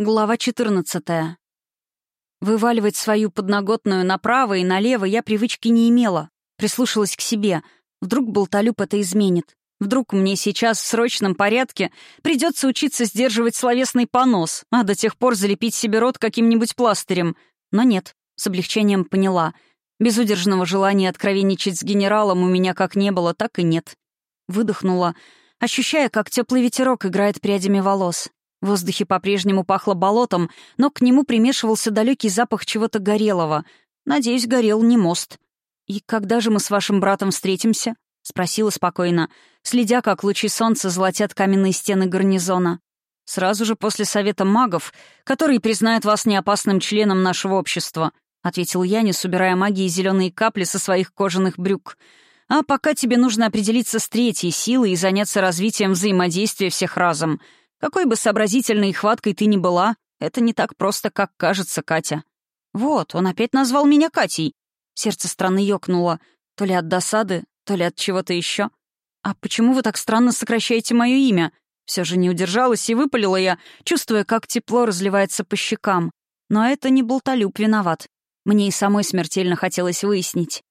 Глава 14. Вываливать свою подноготную направо и налево я привычки не имела. Прислушалась к себе. Вдруг болталюб это изменит. Вдруг мне сейчас в срочном порядке придется учиться сдерживать словесный понос, а до тех пор залепить себе рот каким-нибудь пластырем. Но нет, с облегчением поняла. Безудержного желания откровенничать с генералом у меня как не было, так и нет. Выдохнула, ощущая, как теплый ветерок играет прядями волос. В воздухе по-прежнему пахло болотом, но к нему примешивался далекий запах чего-то горелого. Надеюсь, горел не мост. «И когда же мы с вашим братом встретимся?» — спросила спокойно, следя, как лучи солнца золотят каменные стены гарнизона. «Сразу же после совета магов, который признает вас неопасным членом нашего общества», — ответил Янис, убирая магии зеленые капли со своих кожаных брюк. «А пока тебе нужно определиться с третьей силой и заняться развитием взаимодействия всех разом — какой бы сообразительной и хваткой ты ни была, это не так просто, как кажется, Катя. Вот, он опять назвал меня Катей. Сердце странно ёкнуло. То ли от досады, то ли от чего-то еще. «А почему вы так странно сокращаете мое имя?» Все же не удержалась и выпалила я, чувствуя, как тепло разливается по щекам. Но это не болтолюб виноват. Мне и самой смертельно хотелось выяснить.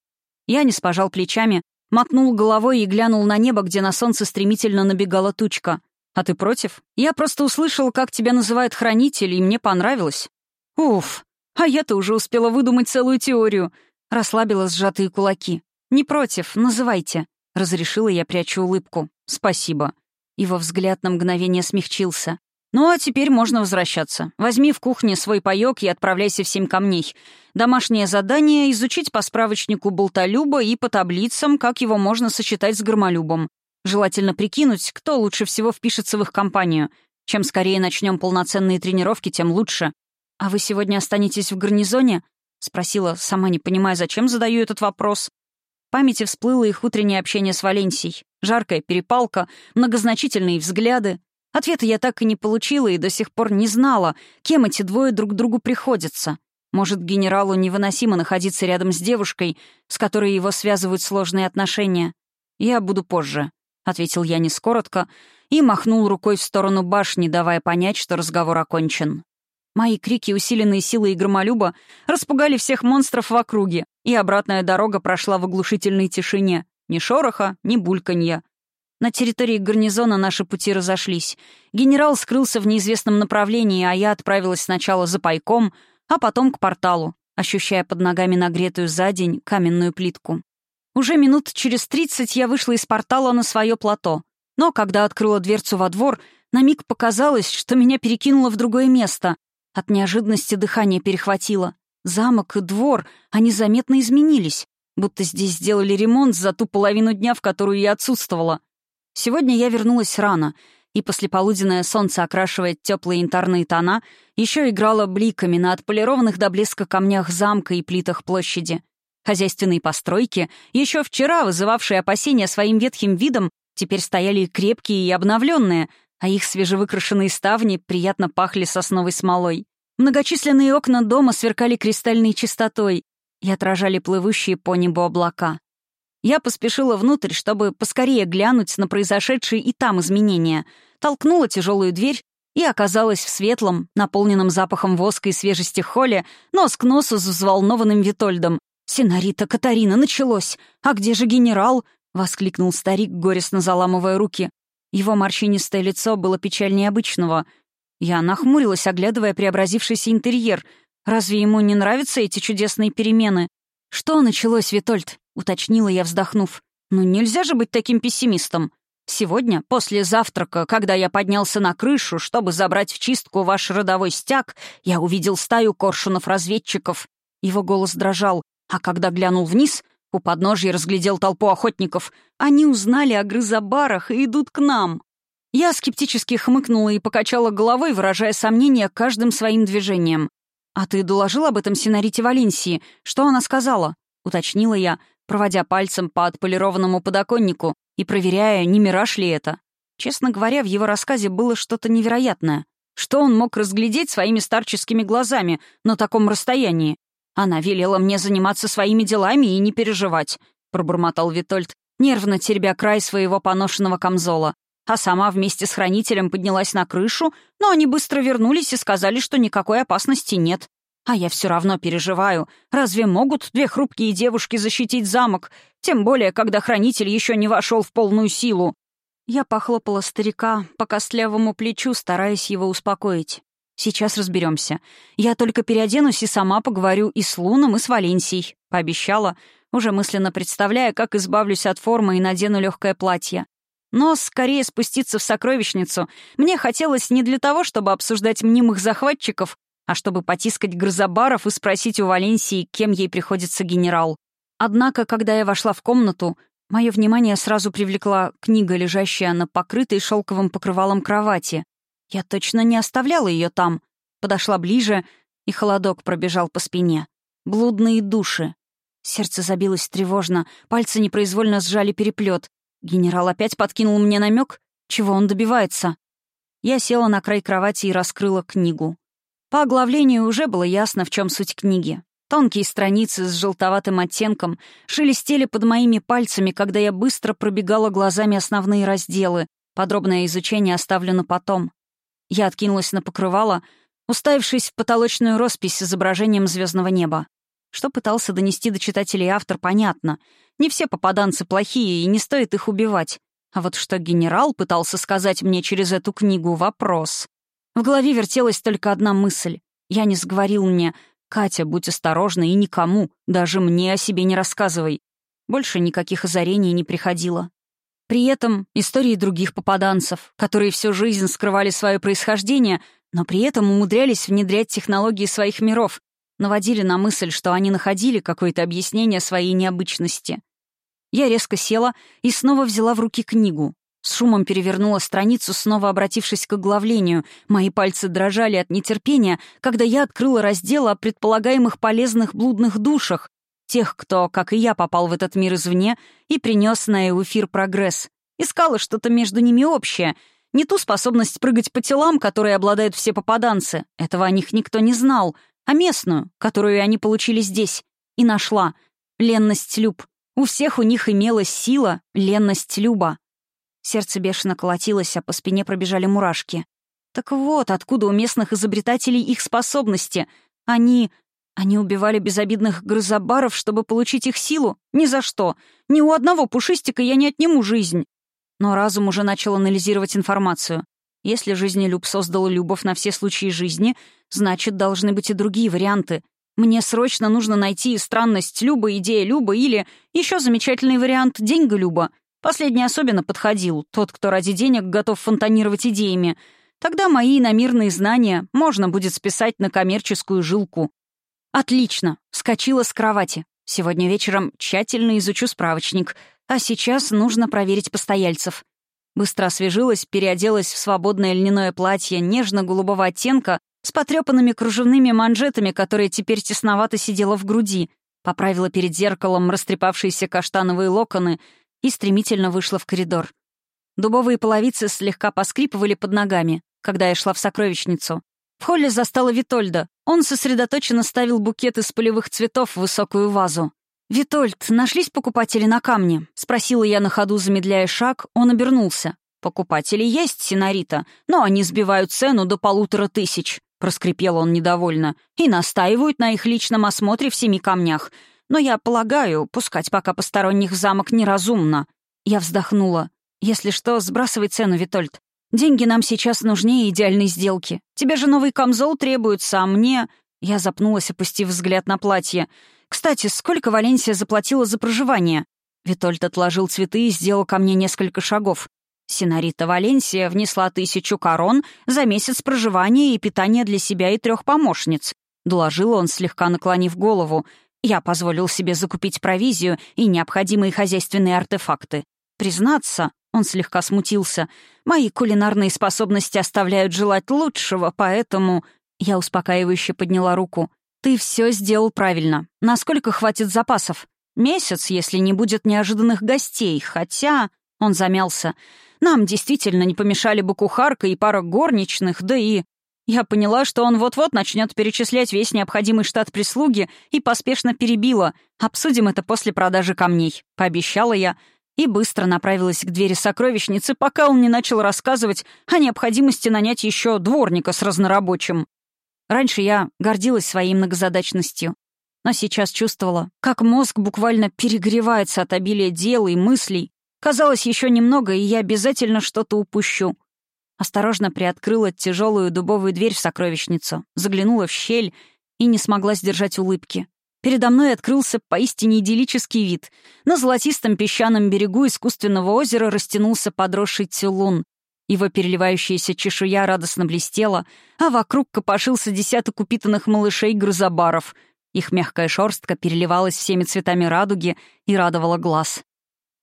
Я не спожал плечами, мотнул головой и глянул на небо, где на солнце стремительно набегала тучка. «А ты против? Я просто услышал, как тебя называют хранитель, и мне понравилось». «Уф, а я-то уже успела выдумать целую теорию». Расслабила сжатые кулаки. «Не против, называйте». Разрешила я, прячу улыбку. «Спасибо». Его взгляд на мгновение смягчился. «Ну а теперь можно возвращаться. Возьми в кухне свой паёк и отправляйся в семь камней. Домашнее задание — изучить по справочнику болтолюба и по таблицам, как его можно сочетать с громолюбом. Желательно прикинуть, кто лучше всего впишется в их компанию. Чем скорее начнем полноценные тренировки, тем лучше. «А вы сегодня останетесь в гарнизоне?» — спросила, сама не понимая, зачем задаю этот вопрос. В памяти всплыло их утреннее общение с Валенсией. Жаркая перепалка, многозначительные взгляды. Ответа я так и не получила и до сих пор не знала, кем эти двое друг другу приходятся. Может, генералу невыносимо находиться рядом с девушкой, с которой его связывают сложные отношения. Я буду позже ответил я нескоротко и махнул рукой в сторону башни, давая понять, что разговор окончен. Мои крики, усиленные силой громолюба, распугали всех монстров в округе, и обратная дорога прошла в оглушительной тишине. Ни шороха, ни бульканья. На территории гарнизона наши пути разошлись. Генерал скрылся в неизвестном направлении, а я отправилась сначала за пайком, а потом к порталу, ощущая под ногами нагретую за день каменную плитку. Уже минут через тридцать я вышла из портала на свое плато. Но когда открыла дверцу во двор, на миг показалось, что меня перекинуло в другое место. От неожиданности дыхание перехватило. Замок и двор, они заметно изменились. Будто здесь сделали ремонт за ту половину дня, в которую я отсутствовала. Сегодня я вернулась рано, и послеполуденное солнце, окрашивая теплые янтарные тона, еще играло бликами на отполированных до блеска камнях замка и плитах площади. Хозяйственные постройки, еще вчера вызывавшие опасения своим ветхим видом, теперь стояли крепкие и обновленные, а их свежевыкрашенные ставни приятно пахли сосновой смолой. Многочисленные окна дома сверкали кристальной чистотой и отражали плывущие по небу облака. Я поспешила внутрь, чтобы поскорее глянуть на произошедшие и там изменения, толкнула тяжелую дверь и оказалась в светлом, наполненном запахом воска и свежести холле, нос к носу с взволнованным Витольдом, «Синарита Катарина, началось! А где же генерал?» — воскликнул старик, горестно заламывая руки. Его морщинистое лицо было печальнее обычного. Я нахмурилась, оглядывая преобразившийся интерьер. «Разве ему не нравятся эти чудесные перемены?» «Что началось, Витольд?» — уточнила я, вздохнув. «Ну нельзя же быть таким пессимистом. Сегодня, после завтрака, когда я поднялся на крышу, чтобы забрать в чистку ваш родовой стяг, я увидел стаю коршунов-разведчиков». Его голос дрожал. А когда глянул вниз, у подножья разглядел толпу охотников. Они узнали о грызобарах и идут к нам. Я скептически хмыкнула и покачала головой, выражая сомнение каждым своим движением. «А ты доложил об этом Синарите Валенсии? Что она сказала?» — уточнила я, проводя пальцем по отполированному подоконнику и проверяя, не мираж ли это. Честно говоря, в его рассказе было что-то невероятное. Что он мог разглядеть своими старческими глазами на таком расстоянии? Она велела мне заниматься своими делами и не переживать», — пробормотал Витольд, нервно теребя край своего поношенного камзола. а сама вместе с хранителем поднялась на крышу, но они быстро вернулись и сказали, что никакой опасности нет. А я все равно переживаю. Разве могут две хрупкие девушки защитить замок? Тем более, когда хранитель еще не вошел в полную силу. Я похлопала старика по костлявому плечу, стараясь его успокоить. «Сейчас разберемся. Я только переоденусь и сама поговорю и с Луном, и с Валенсией», — пообещала, уже мысленно представляя, как избавлюсь от формы и надену легкое платье. Но скорее спуститься в сокровищницу мне хотелось не для того, чтобы обсуждать мнимых захватчиков, а чтобы потискать грозобаров и спросить у Валенсии, кем ей приходится генерал. Однако, когда я вошла в комнату, мое внимание сразу привлекла книга, лежащая на покрытой шелковым покрывалом кровати. Я точно не оставляла ее там. Подошла ближе, и холодок пробежал по спине. Блудные души. Сердце забилось тревожно, пальцы непроизвольно сжали переплет. Генерал опять подкинул мне намек, чего он добивается. Я села на край кровати и раскрыла книгу. По оглавлению уже было ясно, в чем суть книги. Тонкие страницы с желтоватым оттенком шелестели под моими пальцами, когда я быстро пробегала глазами основные разделы. Подробное изучение оставлено потом. Я откинулась на покрывало, уставившись в потолочную роспись с изображением звездного неба. Что пытался донести до читателей автор, понятно. Не все попаданцы плохие, и не стоит их убивать. А вот что генерал пытался сказать мне через эту книгу — вопрос. В голове вертелась только одна мысль. Я не сговорил мне «Катя, будь осторожна и никому, даже мне о себе не рассказывай». Больше никаких озарений не приходило. При этом истории других попаданцев, которые всю жизнь скрывали свое происхождение, но при этом умудрялись внедрять технологии своих миров, наводили на мысль, что они находили какое-то объяснение своей необычности. Я резко села и снова взяла в руки книгу. С шумом перевернула страницу, снова обратившись к оглавлению. Мои пальцы дрожали от нетерпения, когда я открыла раздел о предполагаемых полезных блудных душах, тех, кто, как и я, попал в этот мир извне и принес на эуфир прогресс. Искала что-то между ними общее. Не ту способность прыгать по телам, которой обладают все попаданцы. Этого о них никто не знал. А местную, которую они получили здесь. И нашла. Ленность Люб. У всех у них имелась сила, ленность Люба. Сердце бешено колотилось, а по спине пробежали мурашки. Так вот, откуда у местных изобретателей их способности. Они... Они убивали безобидных грызобаров, чтобы получить их силу? Ни за что. Ни у одного пушистика я не отниму жизнь. Но разум уже начал анализировать информацию. Если жизнелюб создал любовь на все случаи жизни, значит, должны быть и другие варианты. Мне срочно нужно найти странность Люба, идея Люба или еще замечательный вариант деньга Люба — Последний особенно подходил, тот, кто ради денег готов фонтанировать идеями. Тогда мои иномирные знания можно будет списать на коммерческую жилку. Отлично, скочила с кровати. Сегодня вечером тщательно изучу справочник, а сейчас нужно проверить постояльцев. Быстро освежилась, переоделась в свободное льняное платье нежно-голубого оттенка с потрепанными кружевными манжетами, которое теперь тесновато сидело в груди, поправила перед зеркалом растрепавшиеся каштановые локоны и стремительно вышла в коридор. Дубовые половицы слегка поскрипывали под ногами, когда я шла в сокровищницу. В холле застала Витольда. Он сосредоточенно ставил букет из полевых цветов в высокую вазу. «Витольд, нашлись покупатели на камне?» — спросила я на ходу, замедляя шаг. Он обернулся. «Покупатели есть, Синарита, но они сбивают цену до полутора тысяч», — проскрипел он недовольно, «и настаивают на их личном осмотре в семи камнях. Но я полагаю, пускать пока посторонних в замок неразумно. Я вздохнула. Если что, сбрасывай цену, Витольд. Деньги нам сейчас нужнее идеальной сделки. Тебе же новый камзол требуется, а мне... Я запнулась, опустив взгляд на платье. «Кстати, сколько Валенсия заплатила за проживание?» Витольд отложил цветы и сделал ко мне несколько шагов. Синарита Валенсия внесла тысячу корон за месяц проживания и питания для себя и трех помощниц. Доложил он, слегка наклонив голову. Я позволил себе закупить провизию и необходимые хозяйственные артефакты. Признаться, он слегка смутился. Мои кулинарные способности оставляют желать лучшего, поэтому... Я успокаивающе подняла руку. «Ты все сделал правильно. Насколько хватит запасов? Месяц, если не будет неожиданных гостей, хотя...» Он замялся. «Нам действительно не помешали бы кухарка и пара горничных, да и...» Я поняла, что он вот-вот начнет перечислять весь необходимый штат прислуги и поспешно перебила. «Обсудим это после продажи камней», — пообещала я. И быстро направилась к двери сокровищницы, пока он не начал рассказывать о необходимости нанять еще дворника с разнорабочим. Раньше я гордилась своей многозадачностью, но сейчас чувствовала, как мозг буквально перегревается от обилия дел и мыслей. Казалось, еще немного, и я обязательно что-то упущу. Осторожно приоткрыла тяжелую дубовую дверь в сокровищницу, заглянула в щель и не смогла сдержать улыбки. Передо мной открылся поистине идиллический вид. На золотистом песчаном берегу искусственного озера растянулся подросший тюлун. Его переливающаяся чешуя радостно блестела, а вокруг копошился десяток упитанных малышей-грузобаров. Их мягкая шерстка переливалась всеми цветами радуги и радовала глаз.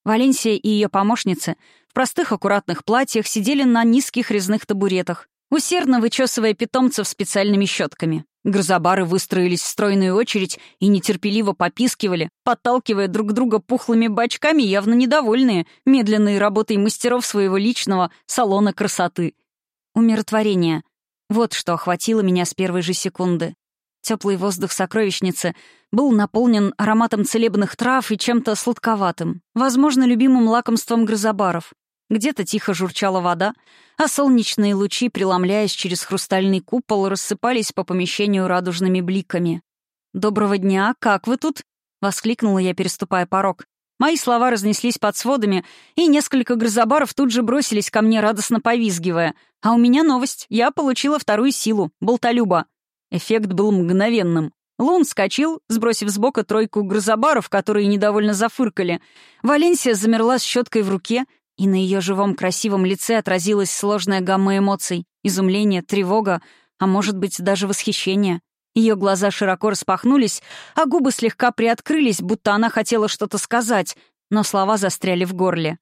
Валенсия и ее помощницы в простых аккуратных платьях сидели на низких резных табуретах, усердно вычесывая питомцев специальными щетками. Грозобары выстроились в стройную очередь и нетерпеливо попискивали, подталкивая друг друга пухлыми бочками, явно недовольные медленной работой мастеров своего личного салона красоты. Умиротворение. Вот что охватило меня с первой же секунды. Теплый воздух сокровищницы был наполнен ароматом целебных трав и чем-то сладковатым, возможно, любимым лакомством грозобаров. Где-то тихо журчала вода, а солнечные лучи, преломляясь через хрустальный купол, рассыпались по помещению радужными бликами. «Доброго дня, как вы тут?» — воскликнула я, переступая порог. Мои слова разнеслись под сводами, и несколько грозобаров тут же бросились ко мне, радостно повизгивая. «А у меня новость. Я получила вторую силу — болтолюба». Эффект был мгновенным. Лун вскочил, сбросив с бока тройку грозобаров, которые недовольно зафыркали. Валенсия замерла с щеткой в руке, и на ее живом красивом лице отразилась сложная гамма эмоций — изумление, тревога, а может быть, даже восхищение. Ее глаза широко распахнулись, а губы слегка приоткрылись, будто она хотела что-то сказать, но слова застряли в горле.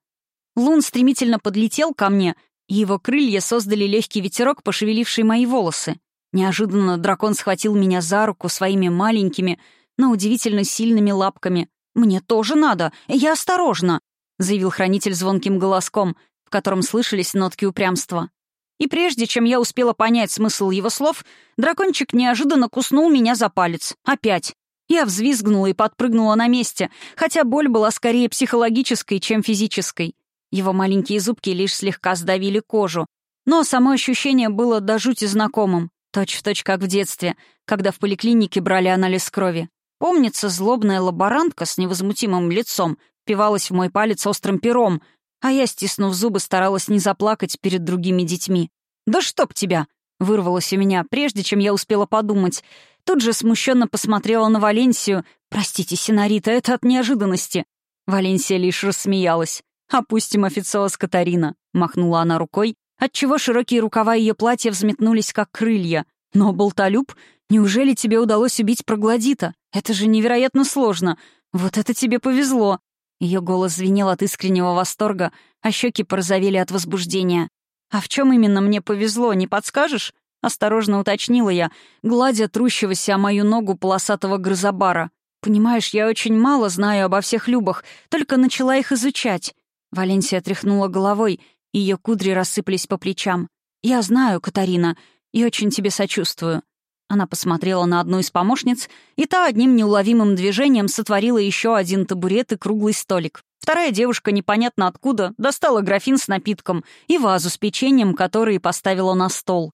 Лун стремительно подлетел ко мне, и его крылья создали легкий ветерок, пошевеливший мои волосы. Неожиданно дракон схватил меня за руку своими маленькими, но удивительно сильными лапками. «Мне тоже надо, я осторожно!» Заявил хранитель звонким голоском, в котором слышались нотки упрямства. И прежде чем я успела понять смысл его слов, дракончик неожиданно куснул меня за палец. Опять. Я взвизгнула и подпрыгнула на месте, хотя боль была скорее психологической, чем физической. Его маленькие зубки лишь слегка сдавили кожу, но само ощущение было до жути знакомым, точь в точь как в детстве, когда в поликлинике брали анализ крови. Помнится, злобная лаборантка с невозмутимым лицом впивалась в мой палец острым пером, а я, стиснув зубы, старалась не заплакать перед другими детьми. «Да чтоб тебя!» — вырвалось у меня, прежде чем я успела подумать. Тут же смущенно посмотрела на Валенсию. «Простите, Синарита, это от неожиданности». Валенсия лишь рассмеялась. «Опустим официоз Катарина», — махнула она рукой, отчего широкие рукава ее платья взметнулись, как крылья. «Но, Болтолюб, неужели тебе удалось убить Проглодита? Это же невероятно сложно. Вот это тебе повезло. Ее голос звенел от искреннего восторга, а щеки порозовели от возбуждения. «А в чем именно мне повезло, не подскажешь?» — осторожно уточнила я, гладя трущегося о мою ногу полосатого грызобара. «Понимаешь, я очень мало знаю обо всех любах, только начала их изучать». Валенсия тряхнула головой, ее кудри рассыпались по плечам. «Я знаю, Катарина, и очень тебе сочувствую. Она посмотрела на одну из помощниц, и та одним неуловимым движением сотворила еще один табурет и круглый столик. Вторая девушка, непонятно откуда, достала графин с напитком и вазу с печеньем, которые поставила на стол.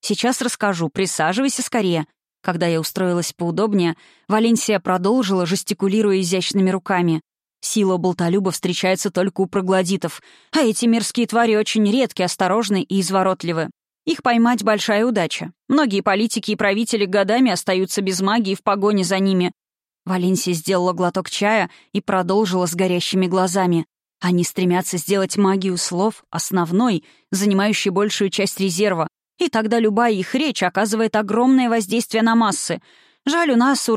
«Сейчас расскажу, присаживайся скорее». Когда я устроилась поудобнее, Валенсия продолжила, жестикулируя изящными руками. Сила болтолюба встречается только у проглодитов, а эти мерзкие твари очень редки, осторожны и изворотливы. Их поймать — большая удача. Многие политики и правители годами остаются без магии в погоне за ними. Валенсия сделала глоток чая и продолжила с горящими глазами. Они стремятся сделать магию слов основной, занимающей большую часть резерва. И тогда любая их речь оказывает огромное воздействие на массы. Жаль, у нас, у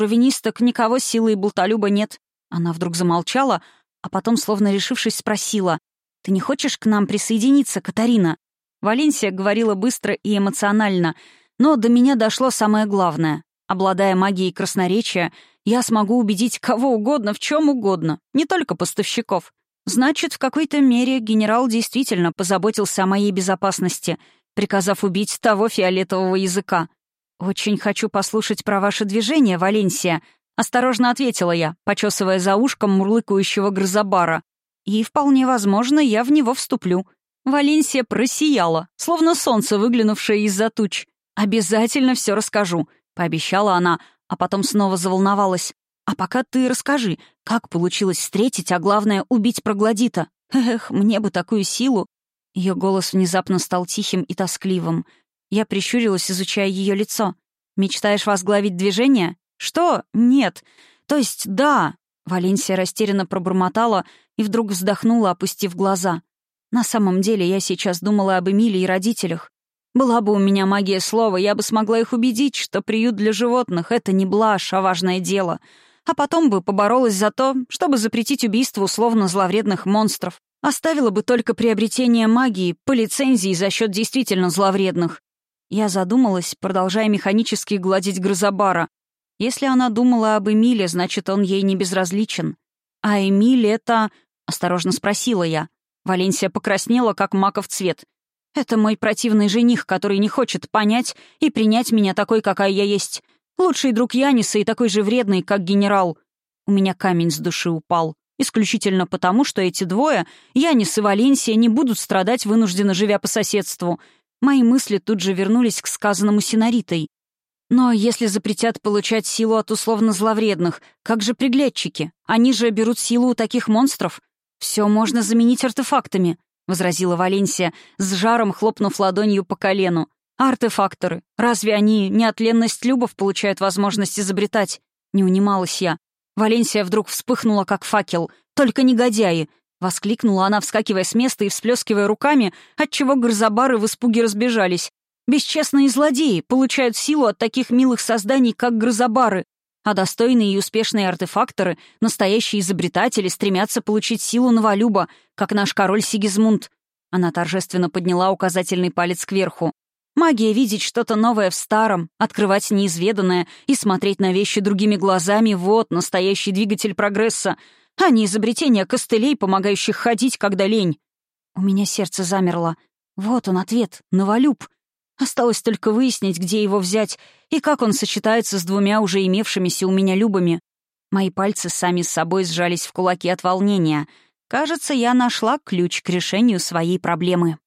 никого силы и болтолюба нет. Она вдруг замолчала, а потом, словно решившись, спросила. «Ты не хочешь к нам присоединиться, Катарина?» Валенсия говорила быстро и эмоционально, но до меня дошло самое главное. Обладая магией красноречия, я смогу убедить кого угодно в чем угодно, не только поставщиков. Значит, в какой-то мере генерал действительно позаботился о моей безопасности, приказав убить того фиолетового языка. «Очень хочу послушать про ваше движение, Валенсия», — осторожно ответила я, почесывая за ушком мурлыкающего грызобара. И, вполне возможно, я в него вступлю. Валенсия просияла, словно солнце, выглянувшее из-за туч. «Обязательно все расскажу», — пообещала она, а потом снова заволновалась. «А пока ты расскажи, как получилось встретить, а главное — убить проглодита? Эх, мне бы такую силу!» Ее голос внезапно стал тихим и тоскливым. Я прищурилась, изучая ее лицо. «Мечтаешь возглавить движение?» «Что? Нет. То есть да». Валенсия растерянно пробормотала и вдруг вздохнула, опустив глаза. «На самом деле я сейчас думала об Эмиле и родителях. Была бы у меня магия слова, я бы смогла их убедить, что приют для животных — это не блажь, а важное дело. А потом бы поборолась за то, чтобы запретить убийство условно зловредных монстров. Оставила бы только приобретение магии по лицензии за счет действительно зловредных. Я задумалась, продолжая механически гладить Грозобара. Если она думала об Эмиле, значит, он ей не безразличен. А Эмиль — это... — осторожно спросила я. Валенсия покраснела, как маков цвет. Это мой противный жених, который не хочет понять и принять меня такой, какая я есть. Лучший друг Яниса и такой же вредный, как генерал. У меня камень с души упал. Исключительно потому, что эти двое, Янис и Валенсия, не будут страдать, вынужденно живя по соседству. Мои мысли тут же вернулись к сказанному Синаритой. Но если запретят получать силу от условно зловредных, как же приглядчики? Они же берут силу у таких монстров. Все можно заменить артефактами. — возразила Валенсия, с жаром хлопнув ладонью по колену. «Артефакторы. Разве они не от ленность любов получают возможность изобретать?» Не унималась я. Валенсия вдруг вспыхнула, как факел. «Только негодяи!» — воскликнула она, вскакивая с места и всплескивая руками, отчего грозобары в испуге разбежались. «Бесчестные злодеи получают силу от таких милых созданий, как грозобары. А достойные и успешные артефакторы, настоящие изобретатели, стремятся получить силу новолюба, как наш король Сигизмунд. Она торжественно подняла указательный палец кверху. Магия — видеть что-то новое в старом, открывать неизведанное и смотреть на вещи другими глазами — вот настоящий двигатель прогресса, а не изобретение костылей, помогающих ходить, когда лень. У меня сердце замерло. Вот он ответ, новолюб. Осталось только выяснить, где его взять и как он сочетается с двумя уже имевшимися у меня любами. Мои пальцы сами с собой сжались в кулаки от волнения. Кажется, я нашла ключ к решению своей проблемы.